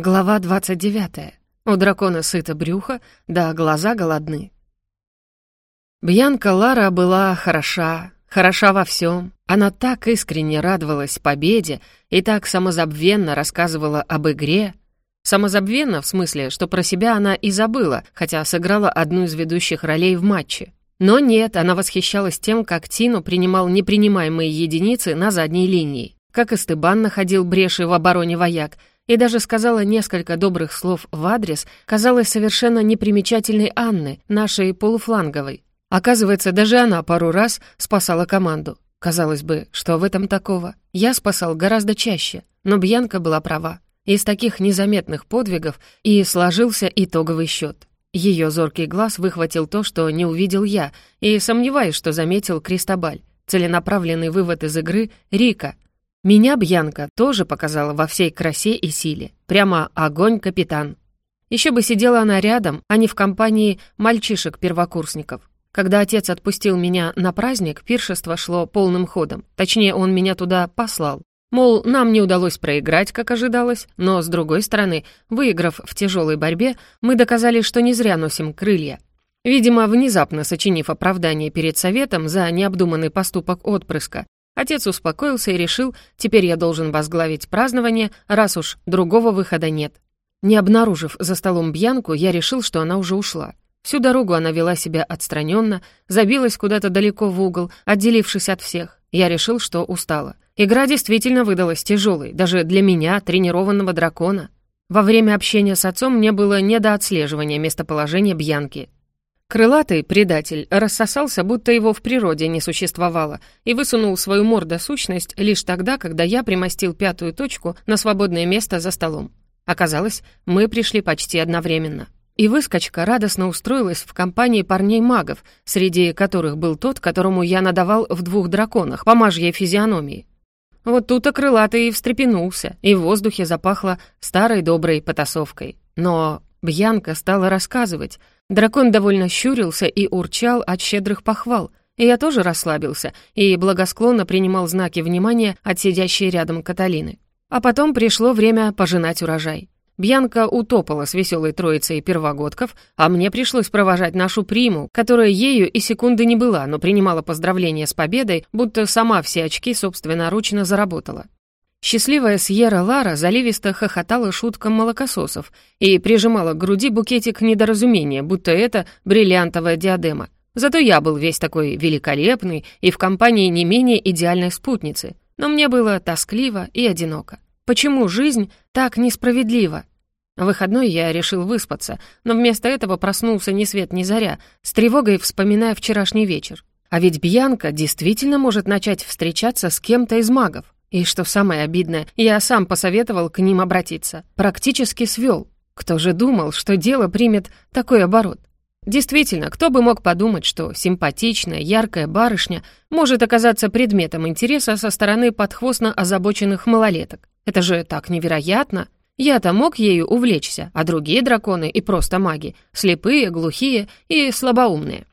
Глава 29. У дракона сыто брюхо, да глаза голодны. Бьянка Лара была хороша, хороша во всем. Она так искренне радовалась победе и так самозабвенно рассказывала об игре. Самозабвенно в смысле, что про себя она и забыла, хотя сыграла одну из ведущих ролей в матче. Но нет, она восхищалась тем, как Тину принимал непринимаемые единицы на задней линии, как Эстебан находил бреши в обороне вояк, и даже сказала несколько добрых слов в адрес, казалось, совершенно непримечательной Анны, нашей полуфланговой. Оказывается, даже она пару раз спасала команду. Казалось бы, что в этом такого? Я спасал гораздо чаще, но Бьянка была права. Из таких незаметных подвигов и сложился итоговый счет. Ее зоркий глаз выхватил то, что не увидел я, и сомневаюсь, что заметил Кристобаль. Целенаправленный вывод из игры — Рика — меня Бьянка тоже показала во всей красе и силе. Прямо огонь, капитан. Еще бы сидела она рядом, а не в компании мальчишек-первокурсников. Когда отец отпустил меня на праздник, пиршество шло полным ходом. Точнее, он меня туда послал. Мол, нам не удалось проиграть, как ожидалось, но, с другой стороны, выиграв в тяжелой борьбе, мы доказали, что не зря носим крылья. Видимо, внезапно сочинив оправдание перед советом за необдуманный поступок отпрыска, Отец успокоился и решил, теперь я должен возглавить празднование, раз уж другого выхода нет. Не обнаружив за столом Бьянку, я решил, что она уже ушла. Всю дорогу она вела себя отстраненно, забилась куда-то далеко в угол, отделившись от всех. Я решил, что устала. Игра действительно выдалась тяжелой, даже для меня, тренированного дракона. Во время общения с отцом мне было не до отслеживания местоположения Бьянки. Крылатый предатель рассосался, будто его в природе не существовало, и высунул свою мордосущность лишь тогда, когда я примостил пятую точку на свободное место за столом. Оказалось, мы пришли почти одновременно. И выскочка радостно устроилась в компании парней-магов, среди которых был тот, которому я надавал в двух драконах, по мажьей физиономии. Вот тут-то крылатый и встрепенулся, и в воздухе запахло старой доброй потасовкой. Но Бьянка стала рассказывать — Дракон довольно щурился и урчал от щедрых похвал, и я тоже расслабился и благосклонно принимал знаки внимания от сидящей рядом Каталины. А потом пришло время пожинать урожай. Бьянка утопала с веселой троицей первогодков, а мне пришлось провожать нашу приму, которая ею и секунды не была, но принимала поздравления с победой, будто сама все очки собственноручно заработала. Счастливая Сьерра Лара заливисто хохотала шуткам молокососов и прижимала к груди букетик недоразумения, будто это бриллиантовая диадема. Зато я был весь такой великолепный и в компании не менее идеальной спутницы. Но мне было тоскливо и одиноко. Почему жизнь так несправедлива? В выходной я решил выспаться, но вместо этого проснулся ни свет ни заря, с тревогой вспоминая вчерашний вечер. А ведь Бьянка действительно может начать встречаться с кем-то из магов. И что самое обидное, я сам посоветовал к ним обратиться. Практически свел. Кто же думал, что дело примет такой оборот? Действительно, кто бы мог подумать, что симпатичная, яркая барышня может оказаться предметом интереса со стороны подхвостно озабоченных малолеток. Это же так невероятно. Я-то мог ею увлечься, а другие драконы и просто маги — слепые, глухие и слабоумные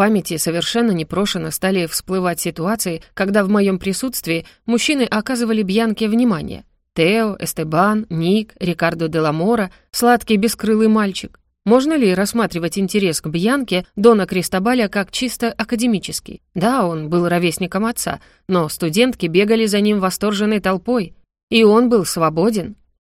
памяти совершенно непрошено стали всплывать ситуации, когда в моем присутствии мужчины оказывали Бьянке внимание. Тео, Эстебан, Ник, Рикардо де Ламора, сладкий бескрылый мальчик. Можно ли рассматривать интерес к Бьянке Дона Кристобаля как чисто академический? Да, он был ровесником отца, но студентки бегали за ним восторженной толпой, и он был свободен.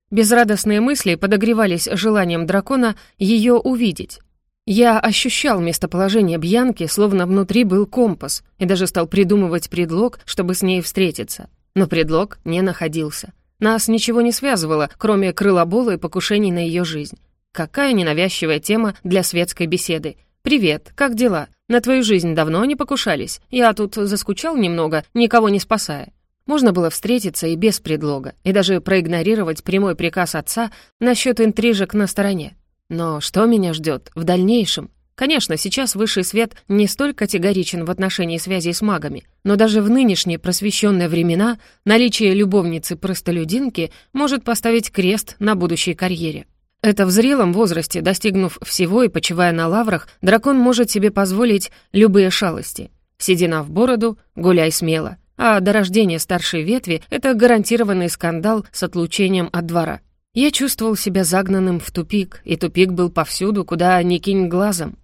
Безрадостные мысли подогревались желанием дракона ее увидеть. Я ощущал местоположение Бьянки, словно внутри был компас, и даже стал придумывать предлог, чтобы с ней встретиться. Но предлог не находился. Нас ничего не связывало, кроме крылобола и покушений на ее жизнь. Какая ненавязчивая тема для светской беседы. «Привет, как дела? На твою жизнь давно не покушались? Я тут заскучал немного, никого не спасая». Можно было встретиться и без предлога, и даже проигнорировать прямой приказ отца насчет интрижек на стороне. Но что меня ждет в дальнейшем? Конечно, сейчас высший свет не столь категоричен в отношении связей с магами, но даже в нынешние просвещенные времена наличие любовницы-простолюдинки может поставить крест на будущей карьере. Это в зрелом возрасте, достигнув всего и почивая на лаврах, дракон может себе позволить любые шалости. Седина в бороду, гуляй смело. А до рождения старшей ветви — это гарантированный скандал с отлучением от двора. Я чувствовал себя загнанным в тупик, и тупик был повсюду, куда ни кинь глазом.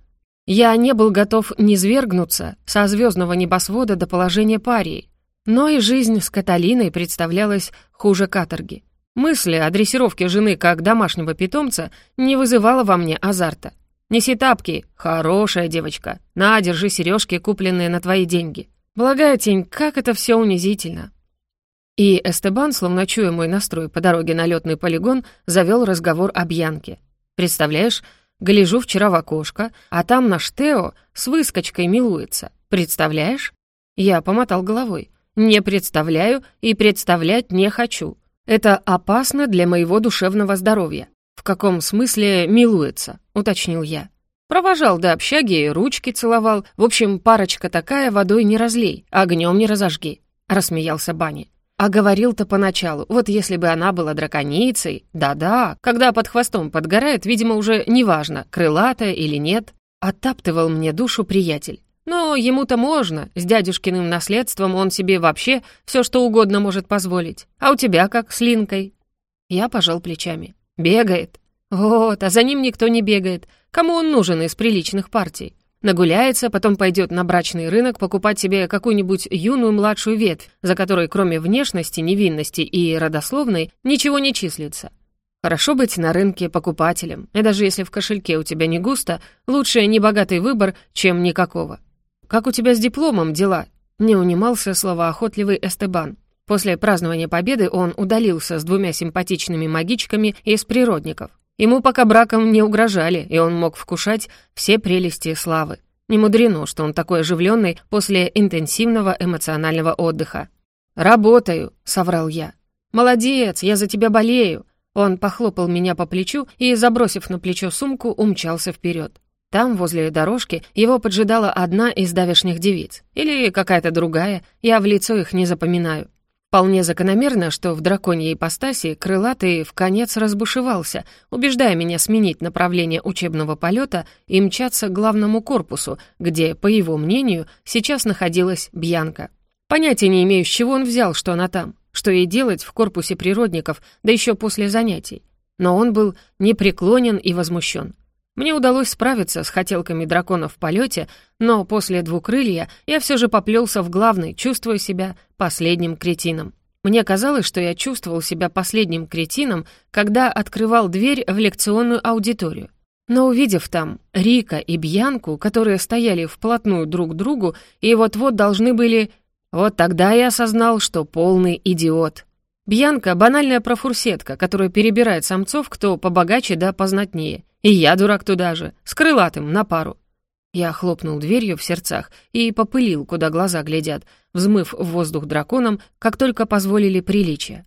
Я не был готов низвергнуться со звездного небосвода до положения парии, но и жизнь с Каталиной представлялась хуже каторги. Мысль о дрессировке жены как домашнего питомца не вызывала во мне азарта. «Неси тапки, хорошая девочка. На, держи сережки, купленные на твои деньги. Благая тень, как это все унизительно. И Эстебан, словно чуя мой настрой по дороге на летный полигон, завел разговор о Бьянке. «Представляешь, гляжу вчера в окошко, а там наш Тео с выскочкой милуется. Представляешь?» Я помотал головой. «Не представляю и представлять не хочу. Это опасно для моего душевного здоровья». «В каком смысле милуется?» — уточнил я. Провожал до общаги, ручки целовал. В общем, парочка такая, водой не разлей, огнем не разожги. Рассмеялся Бани. А говорил-то поначалу, вот если бы она была драконицей, да-да, когда под хвостом подгорает, видимо, уже неважно, крылатая или нет, оттаптывал мне душу приятель. Но ему-то можно, с дядюшкиным наследством он себе вообще все что угодно может позволить. А у тебя как с Линкой?» Я пожал плечами. «Бегает». «Вот, а за ним никто не бегает. Кому он нужен из приличных партий? Нагуляется, потом пойдет на брачный рынок покупать себе какую-нибудь юную младшую ветвь, за которой кроме внешности, невинности и родословной ничего не числится. Хорошо быть на рынке покупателем, и даже если в кошельке у тебя не густо, лучше небогатый выбор, чем никакого. «Как у тебя с дипломом дела?» — не унимался словоохотливый Эстебан. После празднования победы он удалился с двумя симпатичными магичками из природников. Ему пока браком не угрожали, и он мог вкушать все прелести славы. Не мудрено, что он такой оживленный после интенсивного эмоционального отдыха. «Работаю», — соврал я. «Молодец, я за тебя болею». Он похлопал меня по плечу и, забросив на плечо сумку, умчался вперед. Там, возле дорожки, его поджидала одна из давешних девиц. Или какая-то другая, я в лицо их не запоминаю. Вполне закономерно, что в драконьей ипостаси крылатый в конец разбушевался, убеждая меня сменить направление учебного полета и мчаться к главному корпусу, где, по его мнению, сейчас находилась Бьянка. Понятия не имею, с чего он взял, что она там, что ей делать в корпусе природников, да еще после занятий. Но он был непреклонен и возмущен. Мне удалось справиться с хотелками дракона в полете, но после двукрылья я все же поплелся в главный, чувствуя себя последним кретином. Мне казалось, что я чувствовал себя последним кретином, когда открывал дверь в лекционную аудиторию. Но увидев там Рика и Бьянку, которые стояли вплотную друг к другу и вот-вот должны были... Вот тогда я осознал, что полный идиот. Бьянка — банальная профурсетка, которая перебирает самцов, кто побогаче да познатнее. И я дурак туда же, с крылатым, на пару. Я хлопнул дверью в сердцах и попылил, куда глаза глядят, взмыв в воздух драконом, как только позволили приличия.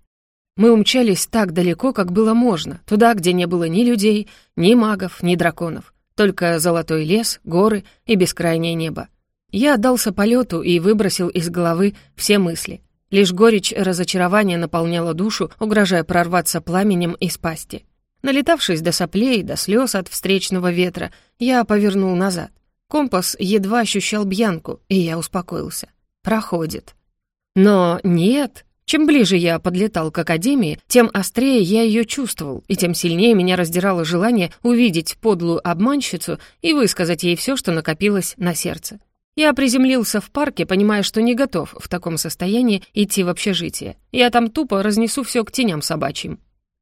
Мы умчались так далеко, как было можно, туда, где не было ни людей, ни магов, ни драконов, только золотой лес, горы и бескрайнее небо. Я отдался полету и выбросил из головы все мысли. Лишь горечь разочарования наполняла душу, угрожая прорваться пламенем из пасти. Налетавшись до соплей, до слез от встречного ветра, я повернул назад. Компас едва ощущал бьянку, и я успокоился. Проходит. Но нет. Чем ближе я подлетал к Академии, тем острее я ее чувствовал, и тем сильнее меня раздирало желание увидеть подлую обманщицу и высказать ей все, что накопилось на сердце. Я приземлился в парке, понимая, что не готов в таком состоянии идти в общежитие. Я там тупо разнесу все к теням собачьим.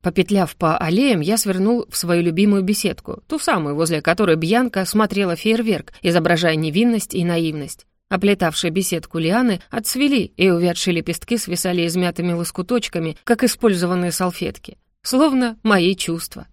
Попетляв по аллеям, я свернул в свою любимую беседку, ту самую, возле которой Бьянка смотрела фейерверк, изображая невинность и наивность. Оплетавшие беседку лианы отцвели, и увядшие лепестки свисали измятыми лоскуточками, как использованные салфетки. Словно мои чувства.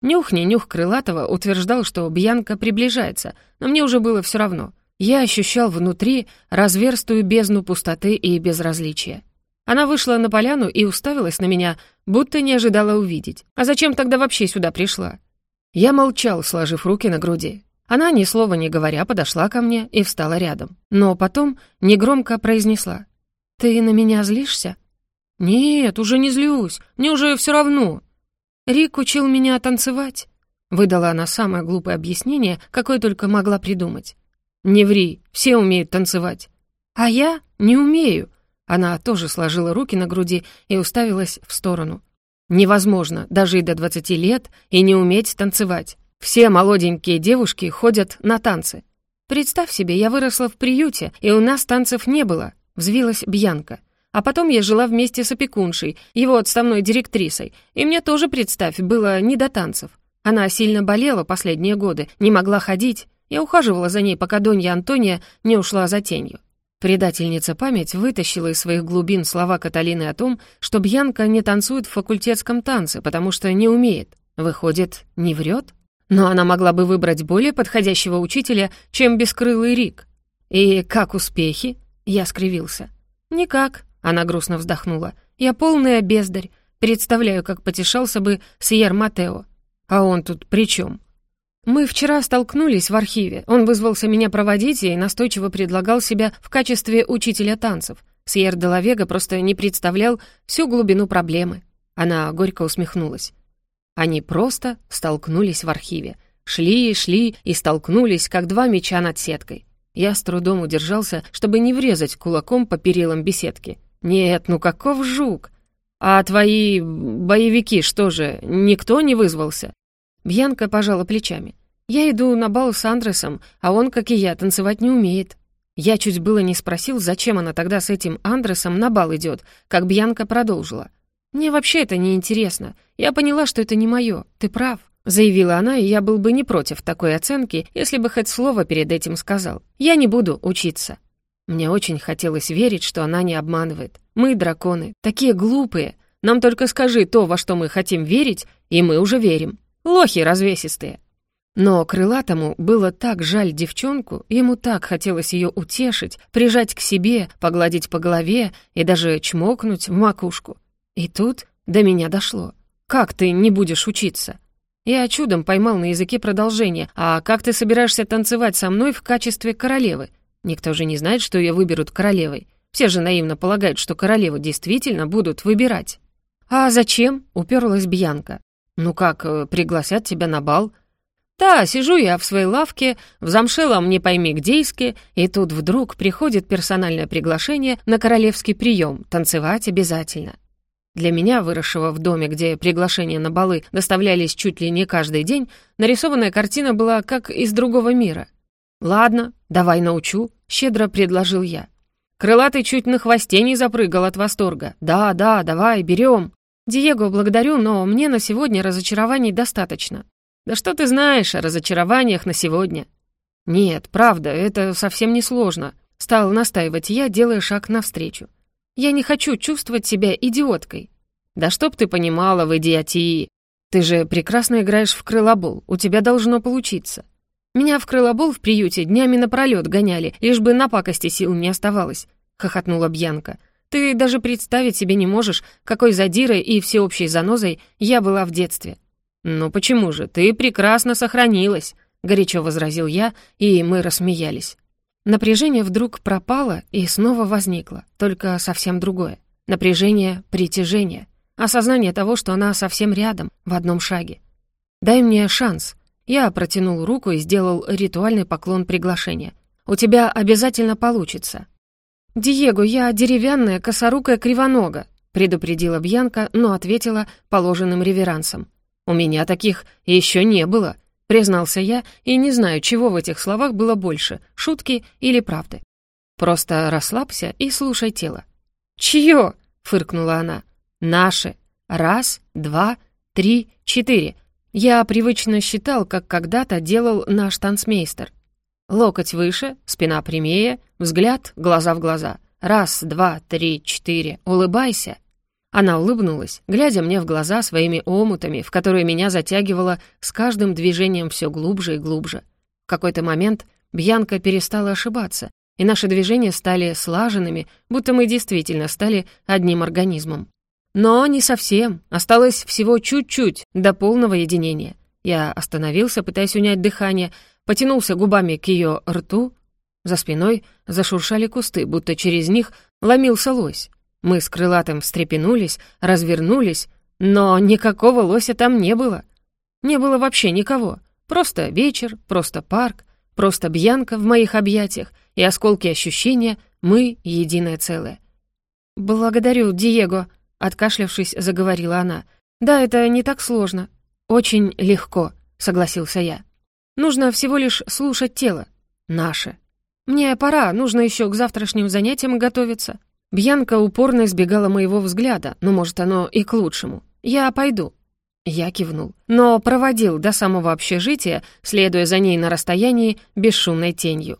Нюх не нюх Крылатого утверждал, что Бьянка приближается, но мне уже было все равно. Я ощущал внутри разверстую бездну пустоты и безразличия. Она вышла на поляну и уставилась на меня, будто не ожидала увидеть. А зачем тогда вообще сюда пришла? Я молчал, сложив руки на груди. Она, ни слова не говоря, подошла ко мне и встала рядом. Но потом негромко произнесла. «Ты на меня злишься?» «Нет, уже не злюсь. Мне уже все равно». «Рик учил меня танцевать», — выдала она самое глупое объяснение, какое только могла придумать. «Не ври, все умеют танцевать». «А я не умею», она тоже сложила руки на груди и уставилась в сторону. Невозможно дожить до 20 лет и не уметь танцевать. Все молоденькие девушки ходят на танцы. Представь себе, я выросла в приюте, и у нас танцев не было, взвилась Бьянка. А потом я жила вместе с опекуншей, его отставной директрисой, и мне тоже, представь, было не до танцев. Она сильно болела последние годы, не могла ходить. Я ухаживала за ней, пока Донья Антония не ушла за тенью. Предательница память вытащила из своих глубин слова Каталины о том, что Бьянка не танцует в факультетском танце, потому что не умеет. Выходит, не врет? Но она могла бы выбрать более подходящего учителя, чем бескрылый Рик. И как успехи? Я скривился. Никак, она грустно вздохнула. Я полная бездарь. Представляю, как потешался бы Сьер Матео. А он тут при чем? Мы вчера столкнулись в архиве. Он вызвался меня проводить и настойчиво предлагал себя в качестве учителя танцев. Сьер де Лавега просто не представлял всю глубину проблемы. Она горько усмехнулась. Они просто столкнулись в архиве. Шли и шли и столкнулись, как два меча над сеткой. Я с трудом удержался, чтобы не врезать кулаком по перилам беседки. «Нет, ну каков жук! А твои боевики что же, никто не вызвался?» Бьянка пожала плечами. «Я иду на бал с Андресом, а он, как и я, танцевать не умеет». Я чуть было не спросил, зачем она тогда с этим Андресом на бал идет, как Бьянка продолжила. «Мне вообще это не интересно. Я поняла, что это не мое. Ты прав», — заявила она, и я был бы не против такой оценки, если бы хоть слово перед этим сказал. «Я не буду учиться». Мне очень хотелось верить, что она не обманывает. Мы, драконы, такие глупые. Нам только скажи то, во что мы хотим верить, и мы уже верим. Лохи развесистые. Но крылатому было так жаль девчонку, ему так хотелось ее утешить, прижать к себе, погладить по голове и даже чмокнуть в макушку. И тут до меня дошло. «Как ты не будешь учиться?» Я чудом поймал на языке продолжение. «А как ты собираешься танцевать со мной в качестве королевы?» Никто же не знает, что ее выберут королевой. Все же наивно полагают, что королеву действительно будут выбирать. «А зачем?» — уперлась Бьянка. «Ну как, э, пригласят тебя на бал?» «Да, сижу я в своей лавке, в замшелом не пойми гдейске, и тут вдруг приходит персональное приглашение на королевский прием, танцевать обязательно». Для меня, выросшего в доме, где приглашения на балы доставлялись чуть ли не каждый день, нарисованная картина была как из другого мира. «Ладно, давай научу», — щедро предложил я. Крылатый чуть на хвосте не запрыгал от восторга. «Да, да, давай, берем». «Диего, благодарю, но мне на сегодня разочарований достаточно». «Да что ты знаешь о разочарованиях на сегодня?» «Нет, правда, это совсем не сложно», — стал настаивать я, делая шаг навстречу. «Я не хочу чувствовать себя идиоткой». «Да чтоб ты понимала в идиотии! Ты же прекрасно играешь в крылобол, у тебя должно получиться». «Меня в крылобол в приюте днями напролёт гоняли, лишь бы на пакости сил не оставалось», — хохотнула Бьянка. Ты даже представить себе не можешь, какой задирой и всеобщей занозой я была в детстве». «Ну почему же? Ты прекрасно сохранилась», — горячо возразил я, и мы рассмеялись. Напряжение вдруг пропало и снова возникло, только совсем другое. Напряжение притяжения, осознание того, что она совсем рядом, в одном шаге. «Дай мне шанс». Я протянул руку и сделал ритуальный поклон приглашения. «У тебя обязательно получится. «Диего, я деревянная, косорукая кривонога», предупредила Бьянка, но ответила положенным реверансом. «У меня таких еще не было», признался я, и не знаю, чего в этих словах было больше, шутки или правды. «Просто расслабься и слушай тело». «Чье?» — фыркнула она. «Наше. Раз, два, три, четыре». Я привычно считал, как когда-то делал наш танцмейстер. Локоть выше, спина прямее, взгляд глаза в глаза. Раз, два, три, четыре. Улыбайся. Она улыбнулась, глядя мне в глаза своими омутами, в которые меня затягивало с каждым движением все глубже и глубже. В какой-то момент Бьянка перестала ошибаться, и наши движения стали слаженными, будто мы действительно стали одним организмом. Но не совсем, осталось всего чуть-чуть до полного единения. Я остановился, пытаясь унять дыхание, потянулся губами к ее рту. За спиной зашуршали кусты, будто через них ломился лось. Мы с крылатым встрепенулись, развернулись, но никакого лося там не было. Не было вообще никого. Просто вечер, просто парк, просто бьянка в моих объятиях и осколки ощущения «мы — единое целое». «Благодарю, Диего», — откашлявшись, заговорила она. «Да, это не так сложно. Очень легко», — согласился я. «Нужно всего лишь слушать тело. Наше. Мне пора, нужно еще к завтрашним занятиям готовиться». Бьянка упорно избегала моего взгляда, но, может, оно и к лучшему. «Я пойду». Я кивнул, но проводил до самого общежития, следуя за ней на расстоянии бесшумной тенью.